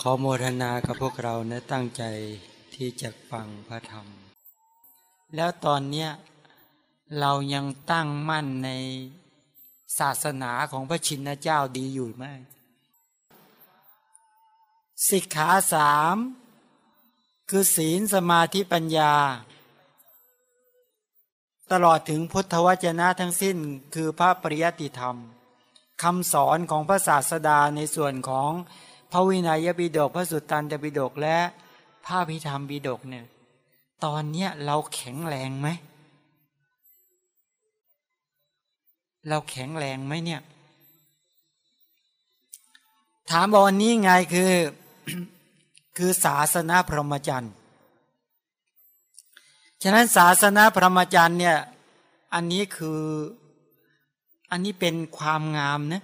ขอโมทนากับพวกเรานะตั้งใจที่จะฟังพระธรรม แล้วตอนเนี้ยเรายังตั้งมั่นในศาสนาของพระชินเจ้าดีอยู่ไหมสิกขาสามคือศีลสมาธิปัญญา ตลอดถึงพุทธวจนะทั้งสิ้นคือพระปริยติธรรมคำสอนของพระศาสดาในส่วนของ พระวินัยบิดกพระสุตตันตบิดกและพระพิธรรมบิดกเนี่ย ตอนเนี้ยเราแข็งแรงไหม เราแข็งแรงไหมเนี่ย ถามบอกวันนี้ไงคือ คือศาสนาพรหมจรรย์ฉะนั้นศาสนาพรหมจรรย์เนี่ย อันนี้คือ อันนี้เป็นความงามนะ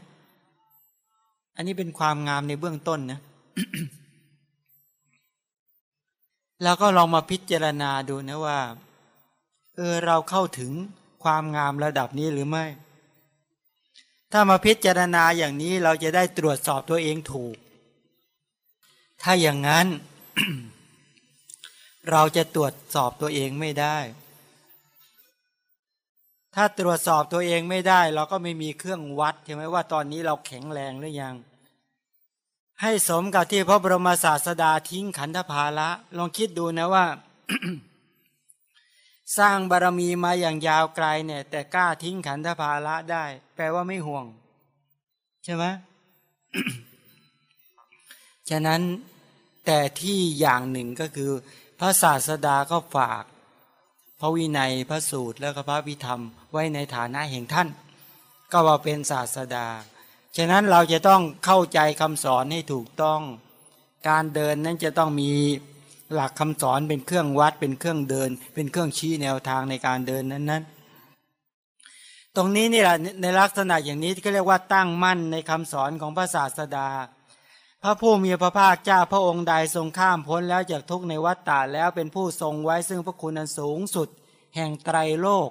อันนี้เป็นความงามในเบื้องต้นนะแล้วก็ลองมาพิจารณาดูนะว่า เออเราเข้าถึงความงามระดับนี้หรือไม่ ถ้ามาพิจารณาอย่างนี้เราจะได้ตรวจสอบตัวเองถูก ถ้าอย่างนั้น เราจะตรวจสอบตัวเองไม่ได้ ถ้าตรวจสอบตัวเองไม่ได้ เราก็ไม่มีเครื่องวัดใช่ไหมว่าตอนนี้เราแข็งแรงหรือยัง ให้สมกับที่พระบรมศาสดาทิ้งขันธภาระลองคิดดูนะว่า สร้างบารมีมาอย่างยาวไกลเนี่ย แต่กล้าทิ้งขันธภาระได้ แปลว่าไม่ห่วง ใช่ไหมฉะนั้นแต่ที่อย่างหนึ่งก็คือ พระศาสดาก็ฝาก พระวินัยพระสูตรแล้วก็พระวิธรรมไว้ในฐานะแห่งท่าน ก็ว่าเป็นศาสดา ฉะนั้นเราจะต้องเข้าใจคำสอนให้ถูกต้อง การเดินนั้นจะต้องมีหลักคำสอนเป็นเครื่องวัดเป็นเครื่องเดิน เป็นเครื่องชี้แนวทางในการเดินนั้นนั้นตรงนี้นี่แหละในลักษณะอย่างนี้ก็เรียกว่าตั้งมั่นในคำสอนของพระศาสดา พระผู้มีพระภาคเจ้าพระองค์ใดทรงข้ามพ้นแล้วจากทุกในวัฏฏะแล้วเป็นผู้ทรงไว้ซึ่งพระคุณอันสูงสุด แห่งไตรโลก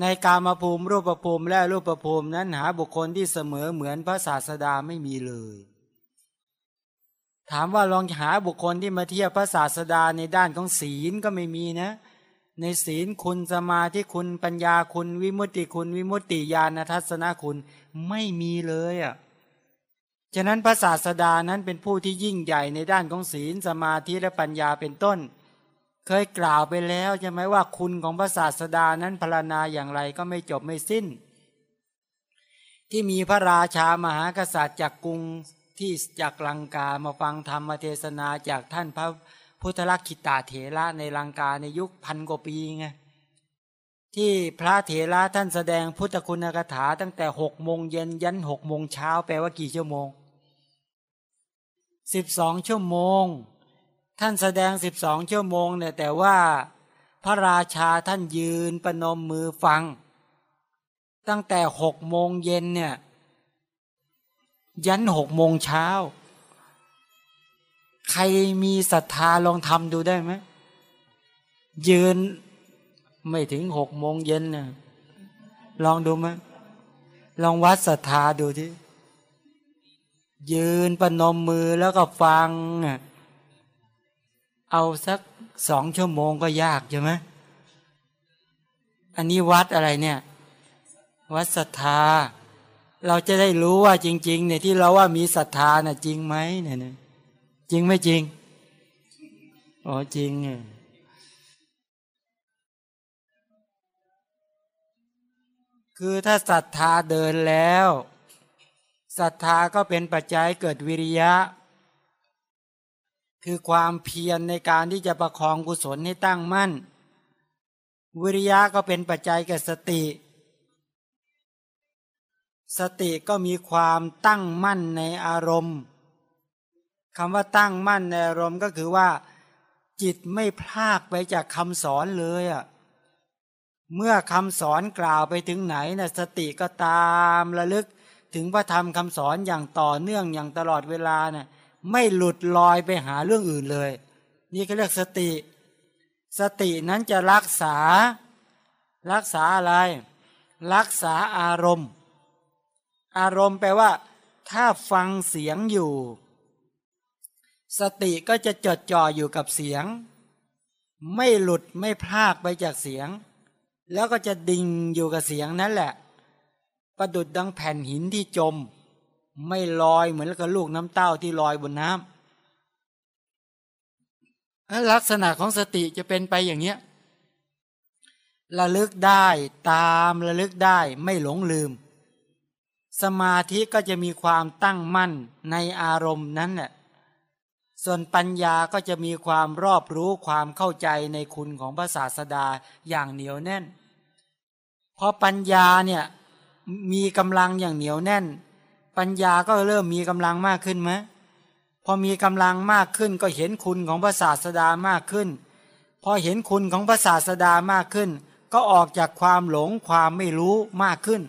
ในกามภูมิรูปภูมิและรูปภูมินั้นหาบุคคลที่เสมอเหมือนพระศาสดาไม่มีเลย ถามว่าลองหาบุคคลที่มาเทียบพระศาสดาในด้านของศีลก็ไม่มีนะ ในศีลคุณสมาธิคุณปัญญาคุณวิมุตติคุณ วิมุตติญาณทัศนคุณไม่มีเลยอะฉะนั้นพระศาสดานั้นเป็นผู้ที่ยิ่งใหญ่ในด้านของศีลสมาธิและปัญญาเป็นต้น เคยกล่าวไปแล้วใช่ไหมว่าคุณของพระศาสดานั้นพรรณนาอย่างไรก็ไม่จบไม่สิ้น ที่มีพระราชามหากษัตริย์จากกรุงที่จากลังกามาฟังธรรมเทศนาจากท่านพระพุทธลักษิตาเถระในลังกาในยุคพันกว่าปีไงที่พระเถระท่านแสดงพุทธคุณกถาตั้งแต่หกโมงเย็นยันหกโมงเช้าแปลว่ากี่ชั่วโมงสิบสองชั่วโมง ท่านแสดงสิบสองชั่วโมงเนี่ยแต่ว่าพระราชาท่านยืนประนมมือฟัง ตั้งแต่หกโมงเย็นเนี่ยยันหกโมงเช้า ใครมีศรัทธาลองทำดูได้ไหมยืนไม่ถึงหกโมงเย็นเนี่ยลองดูไหมลองวัดศรัทธาดูที่ยืนประนมมือแล้วก็ฟังอะ เอาสักสองชั่วโมงก็ยากใช่ไหมอันนี้วัดอะไรเนี่ย วัดศรัทธา เราจะได้รู้ว่าจริง ๆ เนี่ยที่เราว่ามีศรัทธาน่ะ จริงไหมเนี่ยจริงไม่จริงอ๋อจริงเนี่ยคือถ้าศรัทธาเดินแล้วศรัทธาก็เป็นปัจจัยเกิดวิริยะ คือความเพียรในการที่จะประคองกุศลให้ตั้งมั่น วิริยะก็เป็นปัจจัยแก่สติ สติก็มีความตั้งมั่นในอารมณ์คำว่าตั้งมั่นในอารมณ์ก็คือว่า จิตไม่พลากไปจากคำสอนเลยอะเมื่อคำสอนกล่าวไปถึงไหนนะสติก็ตามระลึกถึงพระธรรมคำสอนอย่างต่อเนื่องอย่างตลอดเวลานะ่ะ ไม่หลุดลอยไปหาเรื่องอื่นเลย นี่ก็เรียกสติ สตินั้นจะรักษา รักษาอะไร รักษาอารมณ์ อารมณ์แปลว่า ถ้าฟังเสียงอยู่ สติก็จะจดจ่ออยู่กับเสียง ไม่หลุดไม่พลากไปจากเสียง แล้วก็จะดิ่งอยู่กับเสียงนั่นแหละ ประดุดดังแผ่นหินที่จม ไม่ลอยเหมือนกับลูกน้ำเต้าที่ลอยบนน้ำลักษณะของสติจะเป็นไปอย่างเนี้ยระลึกได้ตามระลึกได้ไม่หลงลืม สมาธิก็จะมีความตั้งมั่นในอารมณ์นั้นแหละส่วนปัญญาก็จะมีความรอบรู้ความเข้าใจในคุณของพระศาสดาอย่างเหนียวแน่นพอปัญญาเนี่ยมีกำลังอย่างเหนียวแน่น ปัญญาก็เริ่มมีกำลังมากขึ้นไหมพอมีกำลังมากขึ้นก็เห็นคุณของพระศาสดามากขึ้น พอเห็นคุณของพระศาสดามากขึ้น ก็ออกจากความหลงความไม่รู้มากขึ้น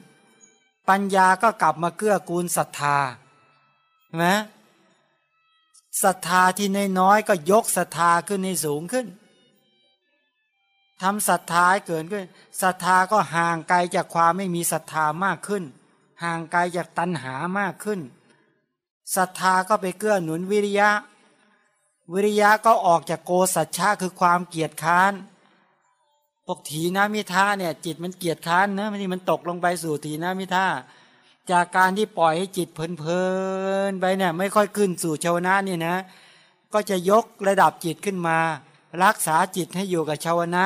ปัญญาก็กลับมาเกื้อกูลศรัทธาใช่ไหมศรัทธาที่น้อยก็ยกศรัทธาขึ้นให้สูงขึ้นทำศรัทธาให้เกิดขึ้นศรัทธาก็ห่างไกลจากความไม่มีศรัทธามากขึ้น ห่างไกลจากตัณหามากขึ้นศรัทธาก็ไปเกื้อหนุนวิริยะ วิริยะก็ออกจากโกสัจฉะคือความเกียจค้านปกถีนามิท่าเนี่ยจิตมันเกียจค้านนะมันมันตกลงไปสู่ถีนามิท่าจากการที่ปล่อยให้จิตเพลินๆไปเนี่ยไม่ค่อยขึ้นสู่ชาวนะนี่นะ ก็จะยกระดับจิตขึ้นมา รักษาจิตให้อยู่กับชาวนะ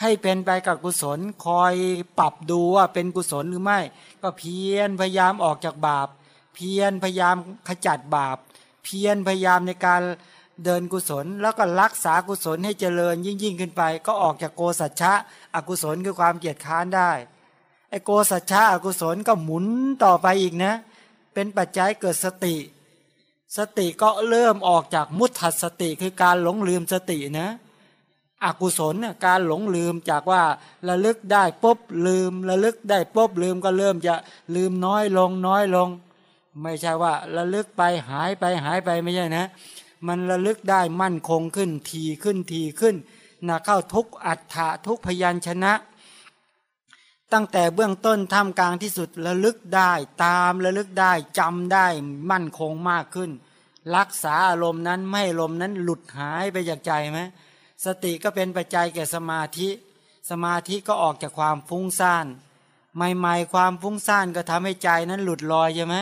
ให้เป็นไปกับกุศลคอยปรับดูว่าเป็นกุศลหรือไม่ ก็เพียรพยายามออกจากบาป เพียรพยายามขจัดบาป เพียรพยายามในการเดินกุศล แล้วก็รักษากุศลให้เจริญยิ่งยิ่งขึ้นไป ก็ออกจากโกสัจฉะอกุศลคือความเกียจค้านได้ไอโกสัจฉะอกุศลก็หมุนต่อไปอีกนะ เป็นปัจจัยเกิดสติ สติก็เริ่มออกจากมุทัสติคือการหลงลืมสตินะ อกุศลการหลงลืมจากว่าระลึกได้ปุ๊บลืมระลึกได้ปุ๊บลืมก็เริ่มจะลืมน้อยลงน้อยลง ไม่ใช่ว่าระลึกไปหายไปหายไปไม่ใช่นะ มันระลึกได้มั่นคงขึ้นทีขึ้นทีขึ้นนะเข้าทุกอัฏฐะทุกพยัญชนะ ตั้งแต่เบื้องต้นท่ามกลางที่สุดระลึกได้ตามระลึกได้จำได้มั่นคงมากขึ้น รักษาอารมณ์นั้นไม่อารมณ์นั้นหลุดหายไปจากใจไหม สติก็เป็นปัจจัยแก่สมาธิ สมาธิก็ออกจากความฟุ้งซ่านใหม่ๆความฟุ้งซ่านก็ทำให้ใจนั้นหลุดลอยใช่ไหม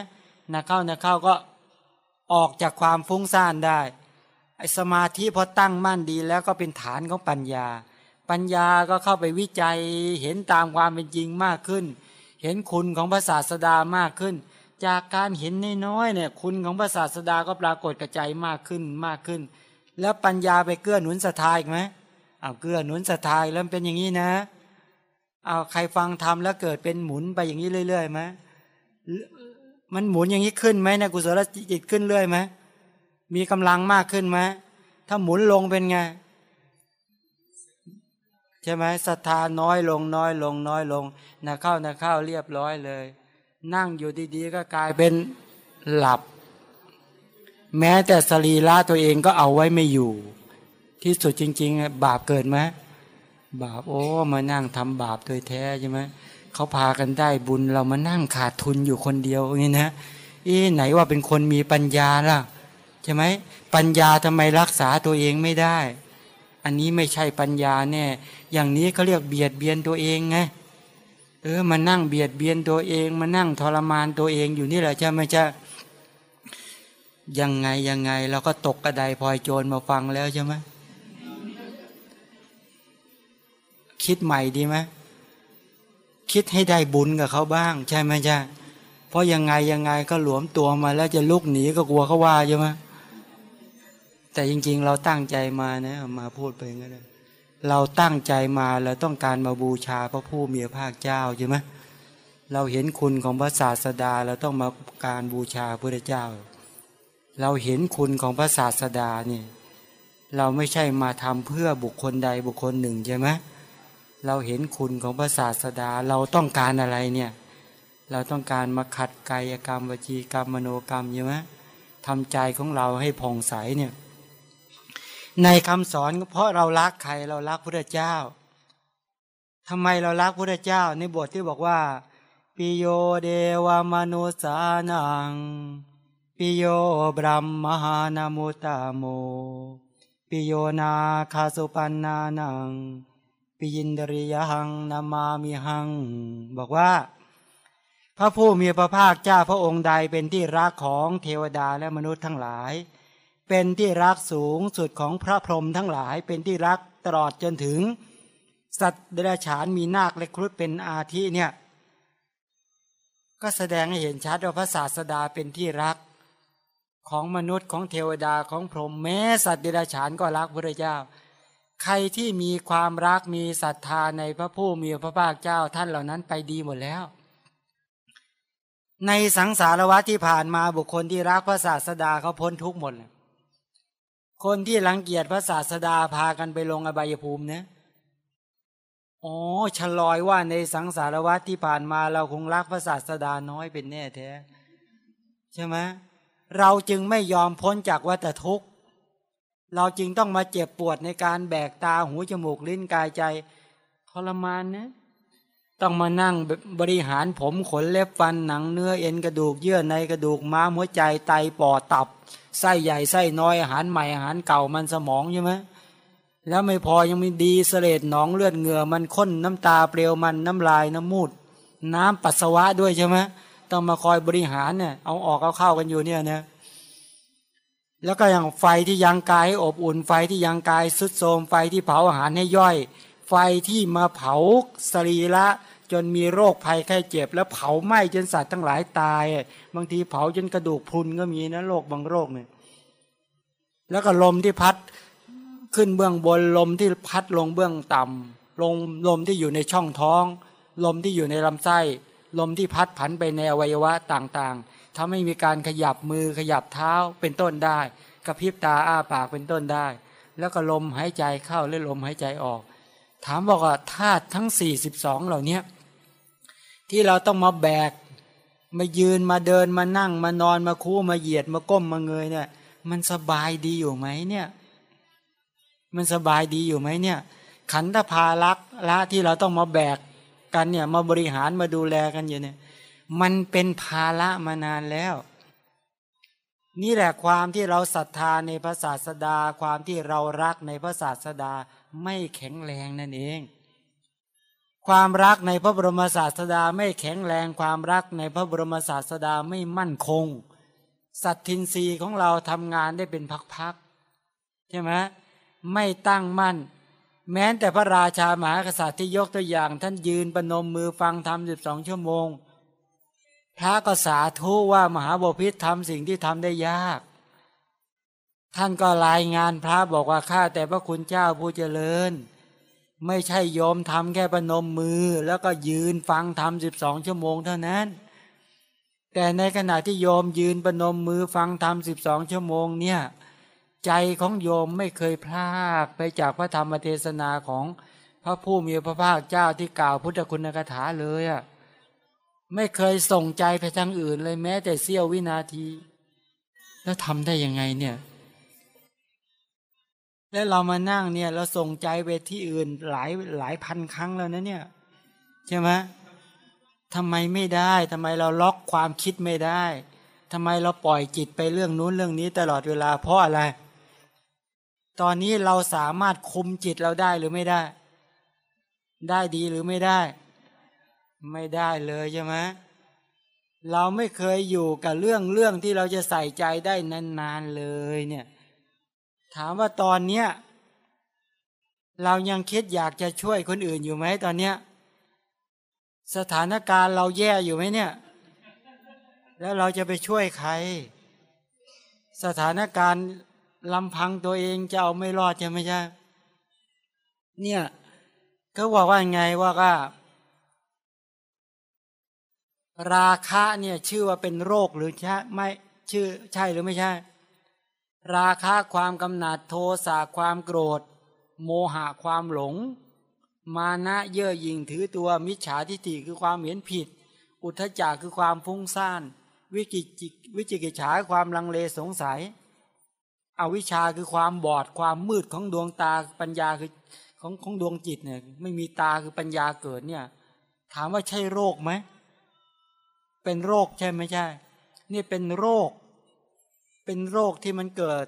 นักเข้านักเข้าก็ออกจากความฟุ้งซ่านได้ไอสมาธิพอตั้งมั่นดีแล้วก็เป็นฐานของปัญญา ปัญญาก็เข้าไปวิจัยเห็นตามความเป็นจริงมากขึ้น เห็นคุณของพระศาสดามากขึ้น จากการเห็นน้อยเนี่ยคุณของพระศาสดาก็ปรากฏกระจายมากขึ้นมากขึ้น แล้วปัญญาไปเกื้อหนุนศรัทธาอีกไหมเอาเกื้อหนุนศรัทธาแล้วเป็นอย่างนี้นะเอาใครฟังทำแล้วเกิดเป็นหมุนไปอย่างนี้เรื่อยๆไหมมันหมุนอย่างนี้ขึ้นไหมนะกุศลจิตขึ้นเรื่อยไหมมีกำลังมากขึ้นไหมถ้าหมุนลงเป็นไงใช่ไหมศรัทธาน้อยลงน้อยลงน้อยลงนะเข้านะเข้าเรียบร้อยเลย นั่งอยู่ดีๆก็กลายเป็นหลับ แม้แต่สรีระตัวเองก็เอาไว้ไม่อยู่ ที่สุดจริง ๆ บาปเกิดไหมบาปโอ้มานั่งทำบาปโดยแท้ใช่ไหมเขาพากันได้บุญเรามานั่งขาดทุนอยู่คนเดียวอย่างนี้นะอีไหนว่าเป็นคนมีปัญญาล่ะใช่ไหมปัญญาทำไมรักษาตัวเองไม่ได้ อันนี้ไม่ใช่ปัญญาแน่อย่างนี้เขาเรียกเบียดเบียนตัวเองไงเออมานั่งเบียดเบียนตัวเอง มานั่งทรมานตัวเองอยู่นี่แหละใช่ไหมจ๊ะ ยังไงยังไงเราก็ตกกระไดพลอยโจรมาฟังแล้วใช่ไหมคิดใหม่ดีไหมคิดให้ได้บุญกับเขาบ้าง ใช่ไหมจ๊ะเพราะยังไงยังไงก็หลวมตัวมาแล้วจะลุกหนีก็กลัวเขาว่าใช่ไหมแต่จริง ๆ เราตั้งใจมานะมาพูดไปงั้นเราตั้งใจมาเราต้องการมาบูชาพระผู้มีพระภาคเจ้าใช่ไหมเราเห็นคุณของพระศาสดาเราต้องมาการบูชาพระเจ้า เราเห็นคุณของพระศาสดาเนี่ยเราไม่ใช่มาทำเพื่อบุคคลใดบุคคลหนึ่งใช่ไหมเราเห็นคุณของพระศาสดาเราต้องการอะไรเนี่ยเราต้องการมาขัดกายกรรมวจีกรรมมโนกรรมใช่ไหมทำใจของเราให้ผ่องใสเนี่ยในคำสอนเพราะเรารักใครเรารักพระเจ้าทำไมเรารักพระเจ้าในบทที่บอกว่าปิโยเดวามนุสานัง ปิโยบรัมมหานามุตตโม ปิโยนาคาสุปันนานัง ปิยินดริยหังนามามิหัง บอกว่า พระผู้มีพระภาคเจ้าพระองค์ใดเป็นที่รักของเทวดาและมนุษย์ทั้งหลาย เป็นที่รักสูงสุดของพระพรหมทั้งหลาย เป็นที่รักตลอดจนถึง สัตว์เดรัจฉานมีนาคและครุฑเป็นอาทิเนี่ย ก็แสดงให้เห็นชัดว่าพระศาสดาเป็นที่รัก ของมนุษย์ของเทวดาของพรหมแม้สัตว์เดรัจฉานก็รักพระเจ้า ใครที่มีความรักมีศรัทธาในพระผู้มีพระภาคเจ้าท่านเหล่านั้นไปดีหมดแล้ว ในสังสารวัฏที่ผ่านมาบุคคลที่รักพระศาสดาเขาพ้นทุกข์หมดเลยคนที่รังเกียจพระศาสดาพากันไปลงอบายภูมินี่ยอ๋อฉลอยว่าในสังสารวัฏที่ผ่านมาเราคงรักพระศาสดาน้อยเป็นแน่แท้ ใช่ไหม เราจึงไม่ยอมพ้นจากวัฏทุกข์ เราจึงต้องมาเจ็บปวดในการแบกตาหูจมูกลิ้นกายใจทรมานนะ ต้องมานั่งบริหารผมขนเล็บฟันหนังเนื้อเอ็นกระดูกเยื่อในกระดูกม้ามหัวใจไตปอดตับไส้ใหญ่ไส้น้อยอาหารใหม่อาหารเก่ามันสมองใช่ไหมแล้วไม่พอยังมีดีเสลดหนองเลือดเหงื่อมันข้นน้ำตาเปลวมันน้ำลายน้ำมูด น้ำปัสสาวะด้วยใช่ไหม ต้องมาคอยบริหารเนี่ยเอาออกเอาเข้ากันอยู่เนี่ยนะแล้วก็อย่างไฟที่ยังกายให้อบอุ่นไฟที่ยังกายสุดโทมไฟที่เผาอาหารให้ย่อย ไฟที่มาเผาสรีระจนมีโรคภัยไข้เจ็บ แล้วเผาไหม้จนสัตว์ทั้งหลายตาย บางทีเผาจนกระดูกพรุนก็มีนะโรคบางโรคเนี่ยแล้วก็ลมที่พัดขึ้นเบื้องบนลมที่พัดลงเบื้องต่ำลมลมที่อยู่ในช่องท้อง ลมที่อยู่ในลำไส้ ลมที่พัดผันไปในอวัยวะต่างๆทำให้มีการขยับมือขยับเท้าเป็นต้นได้ กระพริบตาอ้าปากเป็นต้นได้ แล้วก็ลมหายใจเข้าและลมหายใจออก ถามบอกว่าธาตุทั้ง 42 เหล่านี้ที่เราต้องมาแบก มายืนมาเดินมานั่งมานอนมาคู่มาเหยียดมาก้มมาเงยเนี่ย มันสบายดีอยู่ไหมเนี่ย มันสบายดีอยู่ไหมเนี่ย ขันธภารักละที่เราต้องมาแบก กันเนี่ยมาบริหารมาดูแลกันอยู่เนี่ย มันเป็นภาระมานานแล้ว นี่แหละความที่เราศรัทธาในพระศาสดา ความที่เรารักในพระศาสดาไม่แข็งแรงนั่นเอง ความรักในพระบรมศาสดาไม่แข็งแรงความรักในพระบรมศาสดาไม่มั่นคงสัตทินรีของเราทำงานได้เป็นพักๆใช่ไหมไม่ตั้งมั่น แม้แต่พระราชามหากษัตริย์ที่ยกตัวอย่าง ท่านยืนประนมมือฟังธรรมสิบสองชั่วโมง พระก็สาธุว่ามหาบพิษทำสิ่งที่ทำได้ยาก ท่านก็รายงานพระบอกว่าข้าแต่พระคุณเจ้าผู้เจริญ ไม่ใช่โยมทำแค่ประนมมือ แล้วก็ยืนฟังทำสิบสองชั่วโมงเท่านั้น แต่ในขณะที่โยมยืนประนมมือฟังทำสิบสองชั่วโมงเนี่ย ใจของโยมไม่เคยพลากไปจากพระธรรมเทศนาของพระผู้มีพระภาคเจ้าที่กล่าวพุทธคุณกถาเลยอะ่ะไม่เคยส่งใจไปทางอื่นเลยแม้ แต่เสี้ยววินาที แล้วทำได้ยังไงเนี่ย แล้วเรามานั่งเนี่ย เราส่งใจไปที่อื่นหลายหลายพันครั้งแล้วนะเนี่ยใช่ไหมทำไมไม่ได้ทำไมเราล็อกความคิดไม่ได้ทำไมเราปล่อยจิตไปเรื่องนู้นเรื่องนี้ตลอดเวลาเพราะอะไร ตอนนี้เราสามารถคุมจิตเราได้หรือไม่ได้ ได้ดีหรือไม่ได้ ไม่ได้เลยใช่ไหมเราไม่เคยอยู่กับเรื่องเรื่องที่เราจะใส่ใจได้นานๆเลยเนี่ย ถามว่าตอนเนี้ยเรายังคิดอยากจะช่วยคนอื่นอยู่ไหมตอนเนี้ย สถานการณ์เราแย่อยู่ไหมเนี่ย แล้วเราจะไปช่วยใคร สถานการณ์ ลำพังตัวเองจะเอาไม่รอดใช่ไหมใช่ เนี่ยก็บอกว่าไงว่าก็ราคะเนี่ยชื่อว่าเป็นโรคหรือใช่ไม่ชื่อใช่หรือไม่ใช่ ราคะความกำหนัดโทสะความโกรธ โมหะความหลง มานะเย่อหยิ่งถือตัวมิจฉาทิฏฐิคือความเห็นผิด อุทธจักคือความฟุ้งซ่าน วิจิจิวิจิกิจฉาความลังเลสงสัย อวิชชาคือความบอดความมืดของดวงตาปัญญาคือของของดวงจิตเนี่ย ไม่มีตาคือปัญญาเกิดเนี่ย ถามว่าใช่โรคไหมเป็นโรคใช่ไหมใช่ นี่เป็นโรค เป็นโรคที่มันเกิด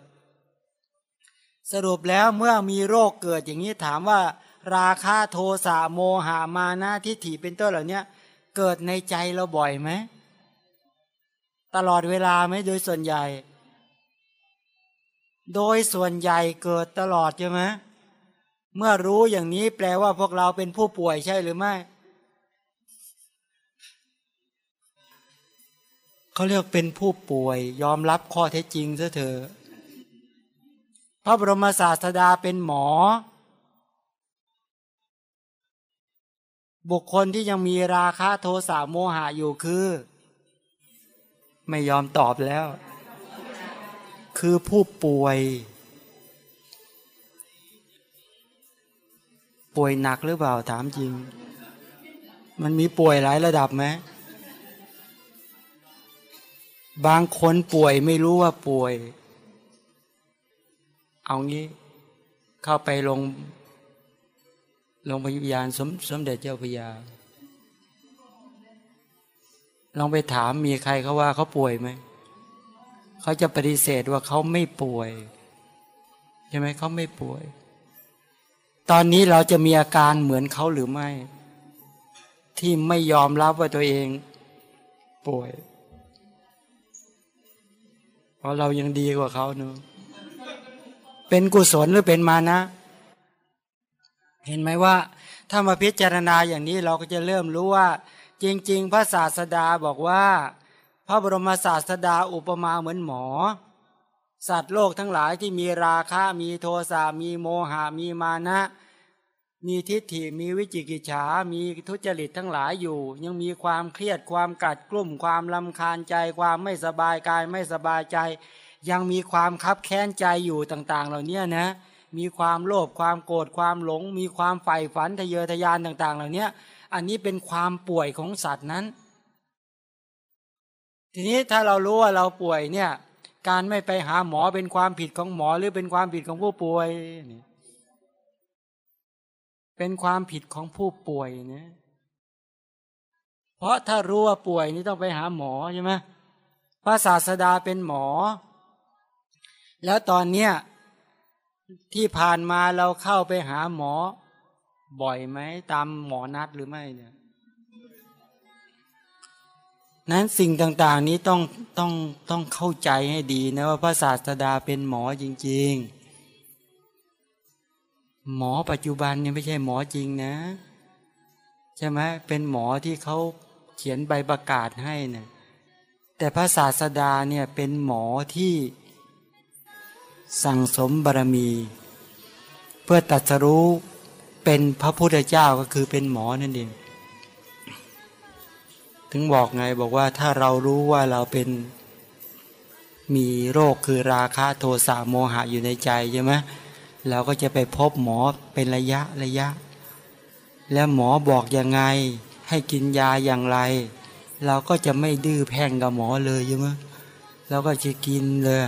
สรุปแล้วเมื่อมีโรคเกิดอย่างนี้ถามว่า ราคาโทสะโมหามานะทิฏฐิเป็นต้นเหล่านี้เกิดในใจเราบ่อยไหมตลอดเวลาไหมโดยส่วนใหญ่ โดยส่วนใหญ่เกิดตลอดใช่ไหมเมื่อรู้อย่างนี้แปลว่าพวกเราเป็นผู้ป่วยใช่หรือไม่เขาเรียกเป็นผู้ป่วย ยอมรับข้อเท็จจริงซะเถอะพระบรมศาสดาเป็นหมอ บุคคลที่ยังมีราคะโทสะโมหะอยู่คือ ไม่ยอมตอบแล้ว คือผู้ป่วย ป่วยหนักหรือเปล่าถามจริง มันมีป่วยหลายระดับไหมบางคนป่วยไม่รู้ว่าป่วย เอางี้ เข้าไปลงลงพยาบาลสมสมเด็จเจ้าพยา ลองไปถามมีใครเขาว่าเขาป่วยไหม เขาจะปฏิเสธว่าเขาไม่ป่วยใช่ไหมเขาไม่ป่วย ตอนนี้เราจะมีอาการเหมือนเขาหรือไม่ ที่ไม่ยอมรับว่าตัวเองป่วย เพราะเรายังดีกว่าเขาเนอะเป็นกุศลหรือเป็นมานะ เห็นไหมว่า ถ้ามาพิจารณาอย่างนี้เราก็จะเริ่มรู้ว่า จริง ๆ พระศาสดาบอกว่า พระบรมศาสดาอุปมาเหมือนหมอ สัตว์โลกทั้งหลายที่มีราคะมีโทสะมีโมหะมีมานะ มีทิฏฐิมีวิจิกิจฉา มีทุจริตทั้งหลายอยู่ ยังมีความเครียดความกัดกลุ่มความลำคาญใจความไม่สบายกายไม่สบายใจ ยังมีความคับแค้นใจอยู่ต่าง ๆ เหล่านี้นะมีความโลภความโกรธความหลง มีความใฝ่ฝันทะเยอทะยานต่าง ๆ เหล่านี้อันนี้เป็นความป่วยของสัตว์นั้น ทีนี้ถ้าเรารู้ว่าเราป่วยเนี่ย การไม่ไปหาหมอเป็นความผิดของหมอหรือเป็นความผิดของผู้ป่วยนี่เป็นความผิดของผู้ป่วยนะเพราะถ้ารู้ว่าป่วยนี่ต้องไปหาหมอใช่ไหมพระศาสดาเป็นหมอ แล้วตอนเนี้ยที่ผ่านมาเราเข้าไปหาหมอ บ่อยไหมตามหมอนัดหรือไม่เนี่ย นั้นสิ่งต่างๆนี้ต้องต้องต้องเข้าใจให้ดีนะว่าพระศาสดาเป็นหมอจริง ๆ หมอปัจจุบันเนี่ยไม่ใช่หมอจริงนะ ใช่ไหมเป็นหมอที่เขาเขียนใบประกาศให้เนะี่ยแต่พระศาสดาเนี่ยเป็นหมอที่สั่งสมบารมี เพื่อตัดสรู้เป็นพระพุทธเจ้าก็คือเป็นหมอนั่นเอง ถึงบอกไงบอกว่าถ้าเรารู้ว่าเราเป็นมีโรคคือราคะโทสะโมหะอยู่ในใจใช่ไหมเราก็จะไปพบหมอเป็นระยะระยะ แล้วหมอบอกยังไง ให้กินยาอย่างไร เราก็จะไม่ดื้อแพ่งกับหมอเลยใช่ไหมเราก็จะกินเลย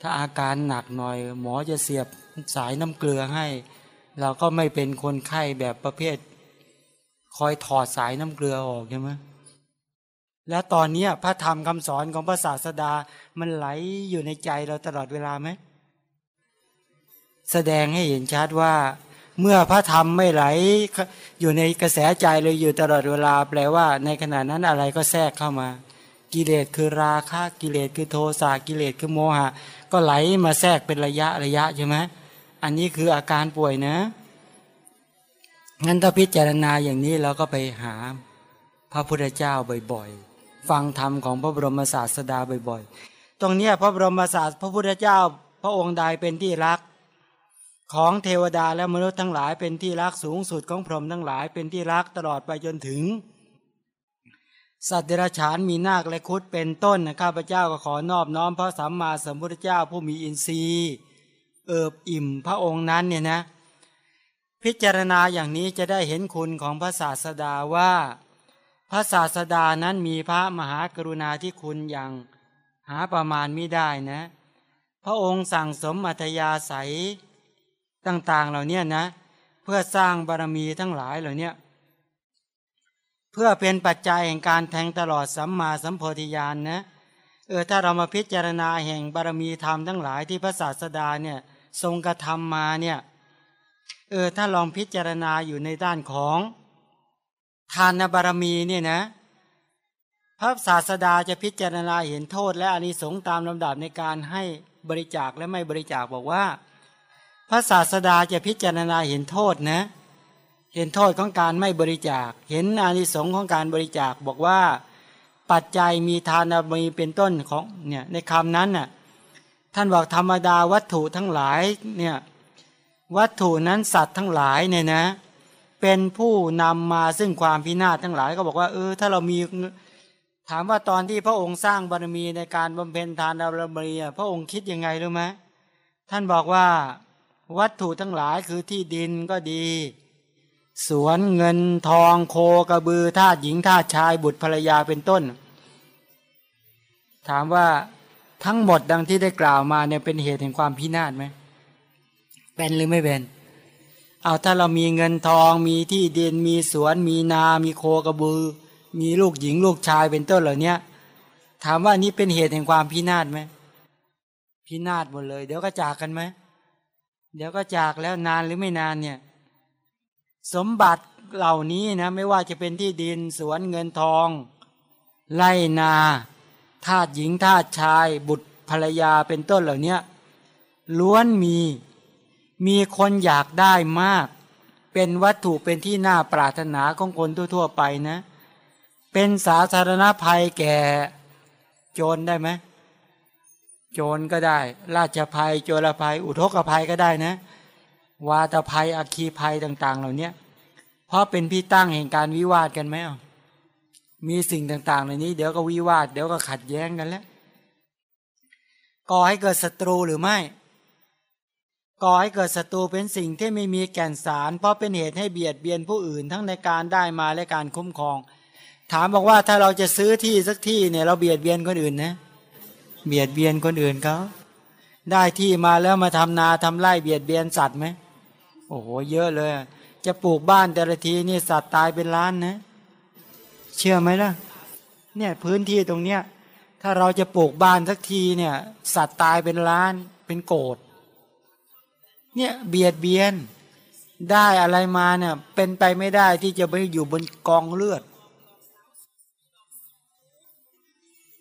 ถ้าอาการหนักหน่อย หมอจะเสียบสายน้ำเกลือให้ เราก็ไม่เป็นคนไข้แบบประเภท คอยถอดสายน้ำเกลือออกใช่ไหม แล้วตอนนี้พระธรรมคำสอนของพระศาสดามันไหลอยู่ในใจเราตลอดเวลาไหม แสดงให้เห็นชัดว่า เมื่อพระธรรมไม่ไหลอยู่ในกระแสใจเลยอยู่ตลอดเวลา แปลว่าในขณะนั้นอะไรก็แทรกเข้ามา กิเลสคือราคะกิเลสคือโทสะกิเลสคือโมหะ ก็ไหลมาแทรกเป็นระยะระยะใช่ไหมอันนี้คืออาการป่วยนะงั้นถ้าพิจารณาอย่างนี้เราก็ไปหาพระพุทธเจ้าบ่อยๆ ฟังธรรมของพระบรมศาสดาบ่อยๆ ตรงนี้พระบรมศาสพระพุทธเจ้าพระองค์ใดเป็นที่รัก ของเทวดาและมนุษย์ทั้งหลายเป็นที่รักสูงสุดของพรหมทั้งหลายเป็นที่รักตลอดไปจนถึง สัตว์เดรัจฉานมีนาคและคุดเป็นต้นนะข้าพเจ้าก็ขอนอบน้อมพระสัมมาสัมพุทธเจ้าผู้มีอินทรีย์เอิบอิ่มพระองค์นั้นเนี่ยนะพิจารณาอย่างนี้จะได้เห็นคุณของพระศาสดาว่า ระศาสดานั้นมีพระมหากรุณาที่คุณอย่างหาประมาณไม่ได้นะ พระองค์สั่งสมอัธยาศัยต่างๆเหล่านี้นะ เพื่อสร้างบารมีทั้งหลายเหล่านี้เพื่อเป็นปัจจัยแห่งการแทงตลอดสัมมาสัมโพธิญาณนนะเออถ้าเรามาพิจารณาแห่งบารมีธรรมทั้งหลายที่พระศาสดาเนี่ยทรงกระทำมาเนี่ยเออถ้าลองพิจารณาอยู่ในด้านของ ทานบารมีเนี่ยนะพระศาสดาจะพิจารณาเห็นโทษ และอานิสงส์ตามลำดับในการให้บริจาคและไม่บริจาคบอกว่า พระศาสดาจะพิจารณาเห็นโทษนะ เห็นโทษของการไม่บริจาค เห็นอานิสงส์ของการบริจาคบอกว่า ปัจจัยมีทานบารมีเป็นต้นของเนี่ยในคำนั้นน่ะท่านบอกธรรมดาวัตถุทั้งหลายเนี่ยวัตถุนั้นสัตว์ทั้งหลายเนี่ยนะ เป็นผู้นำมาซึ่งความพินาศทั้งหลายก็บอกว่าเออถ้าเรามีถามว่าตอนที่พระองค์สร้างบารมีในการบำเพ็ญทานบารมีพระองค์คิดยังไงรู้ไหมท่านบอกว่าวัตถุทั้งหลายคือที่ดินก็ดี สวนเงินทองโคกระบือทาสหญิงทาสชายบุตรภรรยาเป็นต้น ถามว่าทั้งหมดดังที่ได้กล่าวมาเนี่ยเป็นเหตุแห่งความพินาศไหมเป็นหรือไม่เป็น เอาถ้าเรามีเงินทองมีที่ดินมีสวนมีนา มีโคกระบือ มีลูกหญิงลูกชายเป็นต้นเหล่านี้ถามว่านี้เป็นเหตุแห่งความพินาศไหมพินาศหมดเลย เดี๋ยวก็จากกันไหมเดี๋ยวก็จากแล้วนานหรือไม่นานเนี่ย สมบัติเหล่านี้นะ ไม่ว่าจะเป็นที่ดินสวนเงินทองไร่นาทาสหญิงทาสชาย บุตรภรรยาเป็นต้นเหล่านี้ล้วนมี มีคนอยากได้มาก เป็นวัตถุเป็นที่น่าปรารถนาของคนทั่ว ๆ ไปนะ เป็นสาธารณภัยแก่โจรได้ไหมโจรก็ได้ ราชภัย โจรภัย อุทกภัยก็ได้นะ วาตภัยอัคคีภัยต่าง ๆ เหล่านี้เพราะเป็นพี่ตั้งแห่งการวิวาทกันไหมมีสิ่งต่างๆเหล่านี้ เดี๋ยวก็วิวาท เดี๋ยวก็ขัดแย้งกันแล้วก่อให้เกิดศัตรูหรือไม่ ก่อให้เกิดศัตรูเป็นสิ่งที่ไม่มีแก่นสาร เพราะเป็นเหตุให้เบียดเบียนผู้อื่นทั้งในการได้มาและการคุ้มครอง ถามบอกว่าถ้าเราจะซื้อที่สักที่เนี่ยเราเบียดเบียนคนอื่นนะเบียดเบียนคนอื่นเขาได้ที่มาแล้วมาทำนาทำไร่เบียดเบียนสัตว์ไหมโอ้โหเยอะเลย จะปลูกบ้านแต่ละทีนี่สัตว์ตายเป็นล้านนะ เชื่อไหมล่ะ เนี่ยพื้นที่ตรงเนี้ยถ้าเราจะปลูกบ้านสักทีเนี่ย สัตว์ตายเป็นล้านเป็นโกด เนี่ยเบียดเบียนได้อะไรมาเนี่ยเป็นไปไม่ได้ที่จะไปอยู่บนกองเลือด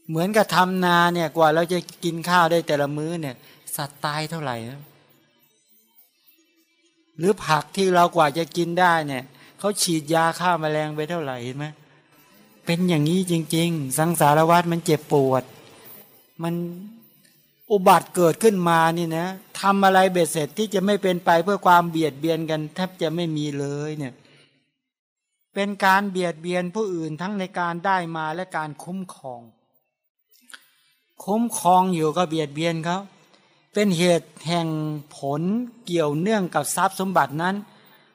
เหมือนกับทำนาเนี่ยกว่าเราจะกินข้าวได้แต่ละมื้อเนี่ยสัตว์ตายเท่าไหร่นะหรือผักที่เรากว่าจะกินได้เนี่ยเขาฉีดยาฆ่ามาแมลงไปเท่าไหร่เห็นไหมเป็นอย่างนี้จริง ๆ สังสารวัฏมันเจ็บปวด มัน อุบัติเกิดขึ้นมานี่นะทำอะไรเบ็ดเสร็จที่จะไม่เป็นไปเพื่อความเบียดเบียนกันแทบจะไม่มีเลยเนี่ยเป็นการเบียดเบียนผู้อื่นทั้งในการได้มาและการคุ้มครอง คุ้มครองอยู่ก็เบียดเบียนเขาเป็นเหตุแห่งผลเกี่ยวเนื่องกับทรัพย์สมบัตินั้น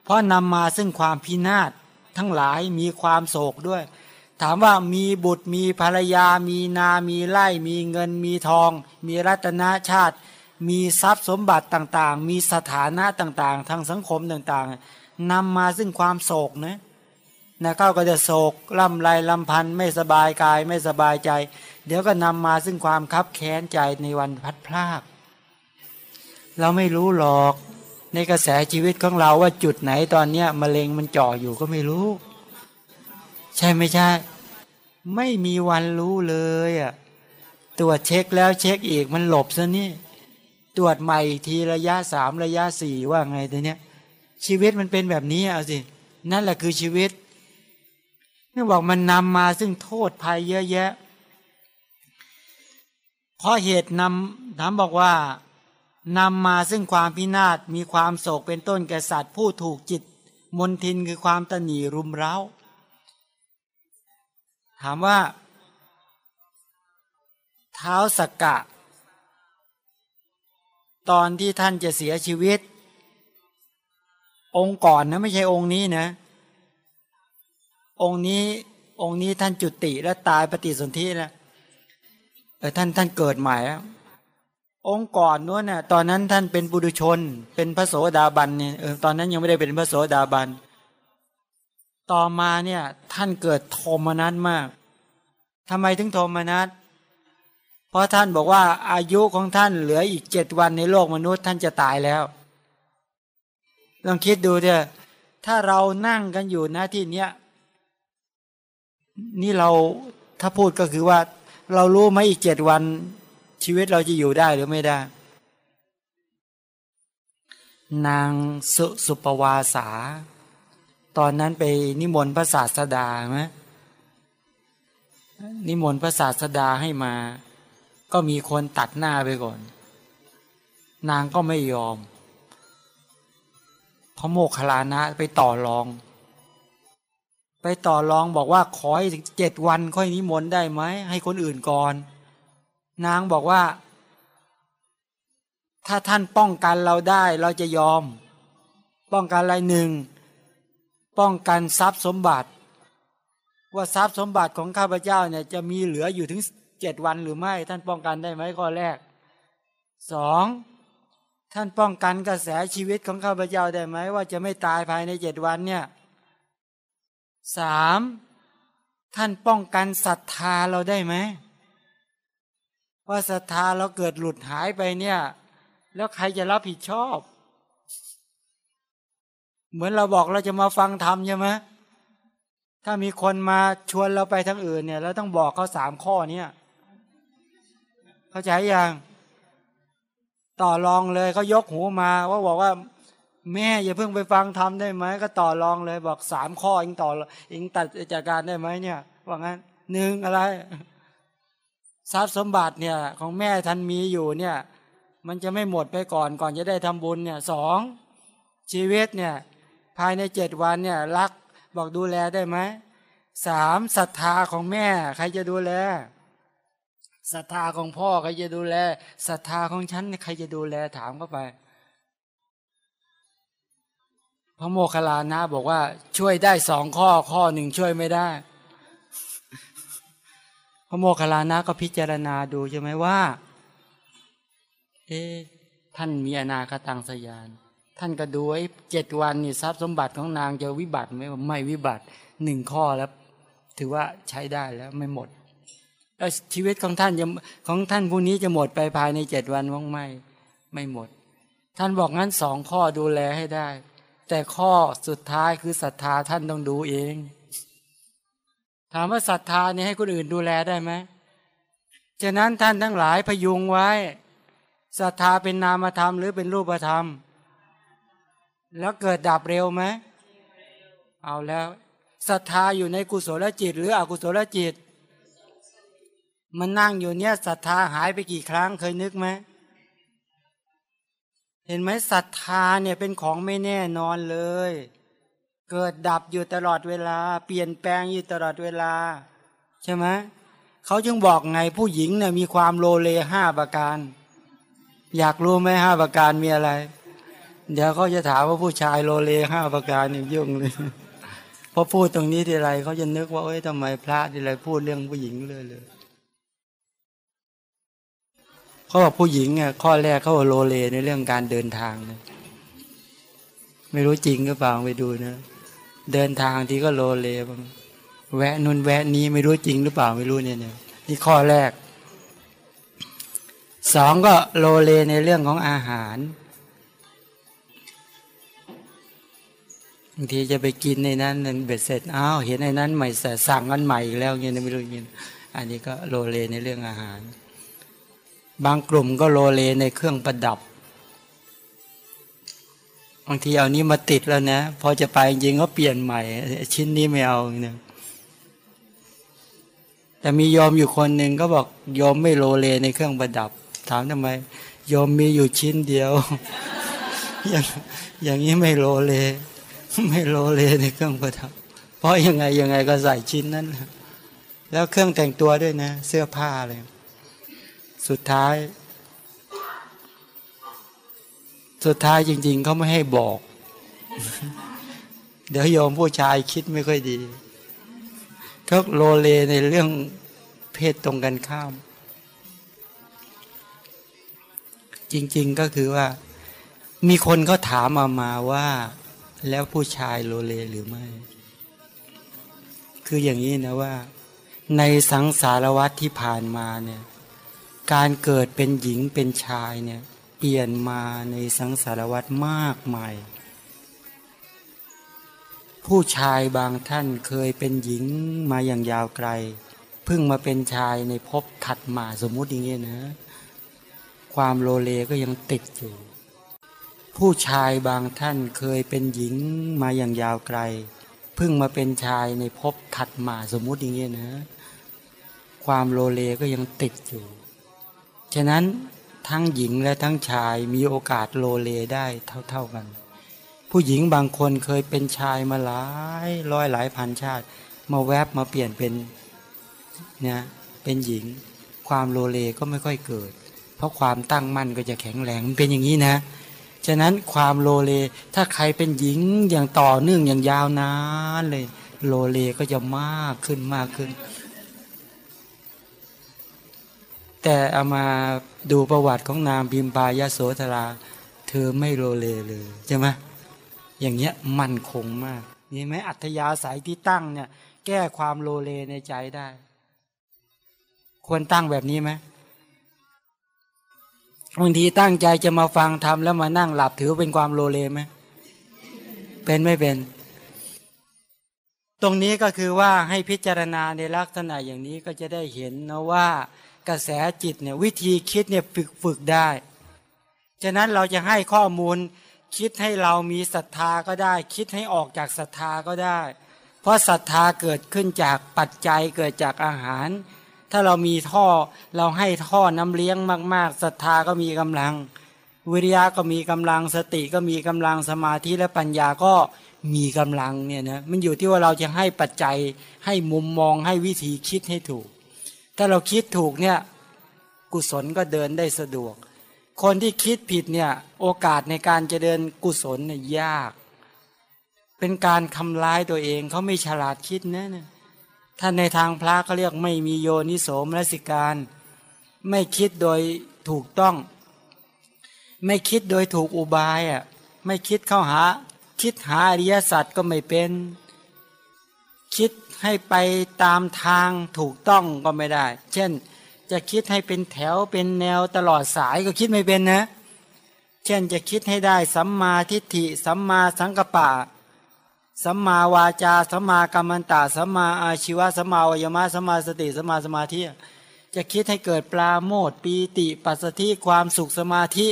เพราะนำมาซึ่งความพินาศทั้งหลายมีความโศกด้วย ถามว่ามีบุตรมีภรรยา มีนามีไร่มีเงินมีทอง มีรัตนาชาติ มีทรัพย์สมบัติต่างๆ มีสถานะต่างๆ ทางสังคมต่างๆนำมาซึ่งความโศกนะนะเข้าก็จะโศกล่ำไรลำพันธ์ไม่สบายกายไม่สบายใจ เดี๋ยวก็นำมาซึ่งความคับแค้นใจในวันพัดพลากเราไม่รู้หรอกในกระแสชีวิตของเราว่าจุดไหนตอนเนี้ยมะเร็งมันจ่ออยู่ก็ไม่รู้ ใช่ไม่ใช่ ไม่มีวันรู้เลยอะตรวจเช็คแล้วเช็คอีกมันหลบซะนี่ตรวจใหม่ทีระยะสามระยะสี่ว่าไงตัวเนี้ย ชีวิตมันเป็นแบบนี้เอาสินั่นแหละคือชีวิตนี่บอกมันนำมาซึ่งโทษภัยเยอะแยะเพราะเหตุนำถามบอกว่านำมาซึ่งความพินาศมีความโศกเป็นต้นแก่สัตว์ผู้ถูกจิต มนทินคือความตนีรุมเร้า ถามว่า เท้าสกกะ ตอนที่ท่านจะเสียชีวิต องค์ก่อนนะไม่ใช่องค์นี้นะ องค์นี้องค์นี้ท่านจุติแล้วตายปฏิสนธิแล้วเออท่านท่านเกิดใหม่แล้วองค์ก่อนนู้นน่ะตอนนั้นท่านเป็นบุรุชน เป็นพระโสดาบันเนี่ยเออตอนนั้นยังไม่ได้เป็นพระโสดาบัน ต่อมาเนี่ยท่านเกิดโทมนัสมากทำไมถึงโทมนัสเพราะท่านบอกว่าอายุของท่านเหลืออีกเจ็ดวันในโลกมนุษย์ท่านจะตายแล้วลองคิดดูเถอะถ้าเรานั่งกันอยู่นะที่เนี้ยนี่เราถ้าพูดก็คือว่า เรารู้ไหมอีกเจ็ดวัน ชีวิตเราจะอยู่ได้หรือไม่ได้ นางสุสุปวาสา ตอนนั้นไปนิมนต์พระศาสดาไหมนิมนต์พระศาสดาให้มา ก็มีคนตัดหน้าไปก่อน นางก็ไม่ยอม พระโมคคัลลานะไปต่อรอง ไปต่อรองบอกว่าขอให้เจ็ดวันค่อยนิมนต์ได้ไหม ให้คนอื่นก่อน นางบอกว่า ถ้าท่านป้องกันเราได้เราจะยอม ป้องกันอะไรหนึ่ง ป้องกันทรัพย์สมบัติ ว่าทรัพย์สมบัติของข้าพเจ้าเนี่ยจะมีเหลืออยู่ถึงเจ็ดวันหรือไม่ท่านป้องกันได้ไหมข้อแรกสองท่านป้องกันกระแสชีวิตของข้าพเจ้าได้ไหมว่าจะไม่ตายภายในเจ็ดวันเนี่ยสามท่านป้องกันศรัทธาเราได้ไหมว่าศรัทธาเราเกิดหลุดหายไปเนี่ย แล้วใครจะรับผิดชอบ เหมือนเราบอกเราจะมาฟังธรรมใช่ไหมถ้ามีคนมาชวนเราไปทางอื่นเนี่ยเราต้องบอกเขาสามข้อเนี่ยเข้าใจยังต่อรองเลยเขายกหูมาว่าบอกว่า แม่อย่าเพิ่งไปฟังทำได้ไหมก็ต่อรองเลย บอกสามข้อเองต่อเองตัดจากการได้ไหมเนี่ย ว่างั้นหนึ่งอะไรทรัพย์สมบัติเนี่ย ของแม่ท่านมีอยู่เนี่ย มันจะไม่หมดไปก่อนก่อนจะได้ทำบุญเนี่ยสองชีวิตเนี่ย ภายในเจ็ดวันเนี่ยรักบอกดูแลได้ไหมสามศรัทธาของแม่ ใครจะดูแลศรัทธาของพ่อใครจะดูแลศรัทธาของฉันใครจะดูแลถามเข้าไป พระโมคคัลลานะบอกว่า ช่วยได้สองข้อข้อหนึ่งช่วยไม่ได้ พระโมคคัลลานะก็พิจารณาดูใช่ไหมว่า เอ๊ท่านมีอนาคตังสยาน ท่านก็ดูไอ้เจ็ดวันนี่ทรัพย์สมบัติของนางจะวิบัติไหมไม่วิบัติหนึ่งข้อแล้ว ถือว่าใช้ได้แล้วไม่หมดชีวิตของท่านจะของท่านผู้นี้จะหมดไปภายในเจ็ดวันว่างไม่ไม่หมด ท่านบอกงั้นสองข้อดูแลให้ได้ แต่ข้อสุดท้ายคือศรัทธาท่านต้องดูเอง ถามว่าศรัทธานี่ให้คนอื่นดูแลได้ไหมฉะนั้นท่านทั้งหลายพยุงไว้ศรัทธาเป็นนามธรรมหรือเป็นรูปธรรม แล้วเกิดดับเร็วไหมเอาแล้วศรัทธาอยู่ในกุศลจิต หรืออกุศลจิต มันนั่งอยู่เนี่ยศรัทธาหายไปกี่ครั้งเคยนึกไหมเห็นไหมศรัทธาเนี่ยเป็นของไม่แน่นอนเลย เกิดดับอยู่ตลอดเวลา เปลี่ยนแปลงอยู่ตลอดเวลา ใช่ไหมเขาจึงบอกไงผู้หญิงเนี่ยมีความโลเลห้าประการ อยากรู้ไหมห้าประการมีอะไร เดี๋ยวเขาจะถามว่าผู้ชายโลเลห้าประการนี่ยุ่งเลยพอพูดตรงนี้ทีไรเขาจะนึกว่าเอ้ยทำไมพระทีไรพูดเรื่องผู้หญิงเลยเลยเขาบอกผู้หญิงอะข้อแรกเขาโลเลในเรื่องการเดินทางนะไม่รู้จริงก็เปล่าไปดูนะเดินทางที่ก็โลเลบางแวะนุนแวะนี้ไม่รู้จริงหรือเปล่าไม่รู้เนี่ยเนี่ยนี่ข้อแรกสองก็โลเลในเรื่องของอาหารางทีจะไปกินในนั้นเบ็ดเสร็จอ้าวเห็นในนั้นใหม่สั่งอันใหม่อีกแล้วเงี้ยไม่รู้เงี้ยอันนี้ก็โลเลในเรื่องอาหาร บางกลุ่มก็โลเลในเครื่องประดับบางทีเอานี้มาติดแล้วนะพอจะไปจริงก็เปลี่ยนใหม่ ชิ้นนี้ไม่เอาเนี่ยแต่มียอมอยู่คนหนึ่งก็บอกยอมไม่โลเลในเครื่องประดับ ถามทำไมยอมมีอยู่ชิ้นเดียว อย่างอย่างนี้ไม่โลเล ไม่โลเลในเครื่องประดับ เพราะยังไงยังไงก็ใส่ชิ้นนั้น แล้วเครื่องแต่งตัวด้วยนะ เสื้อผ้าอะไรสุดท้าย สุดท้ายจริง ๆเขาไม่ให้บอก เดี๋ยวโยมผู้ชายคิดไม่ค่อยดีเขาโลเลในเรื่องเพศตรงกันข้าม จริง ๆก็คือว่า มีคนเขาถามมามาว่า แล้วผู้ชายโลเลหรือไม่ คืออย่างนี้นะว่า ในสังสารวัตที่ผ่านมาเนี่ยการเกิดเป็นหญิงเป็นชายเนี่ยเปลี่ยนมาในสังสารวัตรมากมาย ผู้ชายบางท่านเคยเป็นหญิงมาอย่างยาวไกล เพิ่งมาเป็นชายในภพถัดมาสมมุติอย่างนี้นะ ความโลเลก็ยังติดอยู่ ผู้ชายบางท่านเคยเป็นหญิงมาอย่างยาวไกล เพิ่งมาเป็นชายในภพถัดมาสมมุติอย่างนี้นะ ความโลเลก็ยังติดอยู่ ฉะนั้นทั้งหญิงและทั้งชายมีโอกาสโลเลได้เท่า ๆกัน ผู้หญิงบางคนเคยเป็นชายมาหลายร้อยหลายพันชาติ มาแวบมาเปลี่ยนเป็นเนี่ยเป็นหญิง ความโลเลก็ไม่ค่อยเกิด เพราะความตั้งมั่นก็จะแข็งแรงมันเป็นอย่างนี้นะ ฉะนั้นความโลเล ถ้าใครเป็นหญิงอย่างต่อเนื่องอย่างยาวนานเลย โลเลก็จะมากขึ้นมากขึ้น แต่เอามาดูประวัติของนางบิมบายาโสธรา เธอไม่โลเลเลยใช่ไหมอย่างเงี้ยมั่นคงมากนี่ไหมอัธยาศัยที่ตั้งเนี่ย แก้ความโลเลในใจได้ ควรตั้งแบบนี้ไหม บางทีตั้งใจจะมาฟังทำแล้วมานั่งหลับถือเป็นความโลเลไหมเป็นไม่เป็น ตรงนี้ก็คือว่าให้พิจารณาในลักษณะอย่างนี้ก็จะได้เห็นนะว่ากระแสจิตเนี่ยวิธีคิดเนี่ยฝึกฝึกได้ ฉะนั้นเราจะให้ข้อมูลคิดให้เรามีศรัทธาก็ได้ คิดให้ออกจากศรัทธาก็ได้ เพราะศรัทธาเกิดขึ้นจากปัจจัยเกิดจากอาหาร ถ้าเรามีท่อเราให้ท่อน้ำเลี้ยงมากๆศรัทธาก็มีกำลัง วิริยะก็มีกำลังสติก็มีกำลังสมาธิและปัญญาก็มีกำลังเนี่ยนะมันอยู่ที่ว่าเราจะให้ปัจจัยให้มุมมองให้วิธีคิดให้ถูก ถ้าเราคิดถูกเนี่ยกุศลก็เดินได้สะดวก คนที่คิดผิดเนี่ยโอกาสในการจะเดินกุศลเนี่ยยาก เป็นการทำร้ายตัวเองเขาไม่ฉลาดคิดนะเนี่ย ท่านในทางพระเขาเรียกไม่มีโยนิโสมนสิการ ไม่คิดโดยถูกต้อง ไม่คิดโดยถูกอุบายอะไม่คิดเข้าหา คิดหาอริยสัจก็ไม่เป็น คิดให้ไปตามทางถูกต้องก็ไม่ได้ เช่นจะคิดให้เป็นแถวเป็นแนวตลอดสายก็คิดไม่เป็นนะ เช่นจะคิดให้ได้สัมมาทิฏฐิสัมมาสังกปะ สัมมาวาจาสัมมากัมมันตะสัมมาอาชีวะสัมมาวยมะสัมมาสติสัมมาสมาธิจะคิดให้เกิดปลาโมดปีติปัสสธิความสุขสมาธิ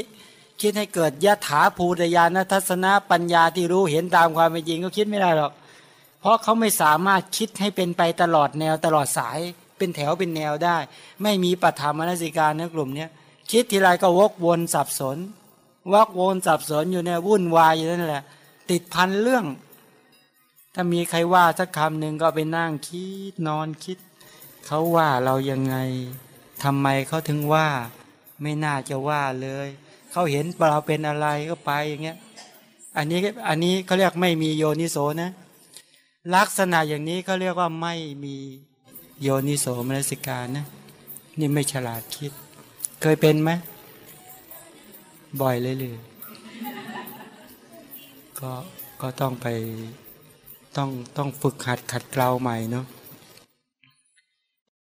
คิดให้เกิดยะถาภูตยานทัศนะปัญญาที่รู้เห็นตามความเป็นจริงก็คิดไม่ได้หรอก เพราะเขาไม่สามารถคิดให้เป็นไปตลอดแนวตลอดสายเป็นแถวเป็นแนวได้ ไม่มีปัฏฐามนสิการในกลุ่มเนี้ยคิดทีไรก็วกวนสับสนวกวนสับสนอยู่เนี่ยวุ่นวายอยู่นั่นแหละ ติดพันเรื่อง ถ้ามีใครว่าสักคำหนึ่งก็ไปนั่งคิดนอนคิด เขาว่าเรายังไงทำไมเขาถึงว่า ไม่น่าจะว่าเลย เขาเห็นเราเป็นอะไรก็ไปอย่างเงี้ยอันนี้อันนี้เขาเรียกไม่มีโยนิโสนะ ลักษณะอย่างนี้เขาเรียกว่าไม่มีโยนิโสมนสิการนะนี่ไม่ฉลาดคิด เคยเป็นไหมบ่อยเลยเลยก็ก็ต้องไป ต้องต้องฝึกหัดขัดเกลาใหม่เนาะ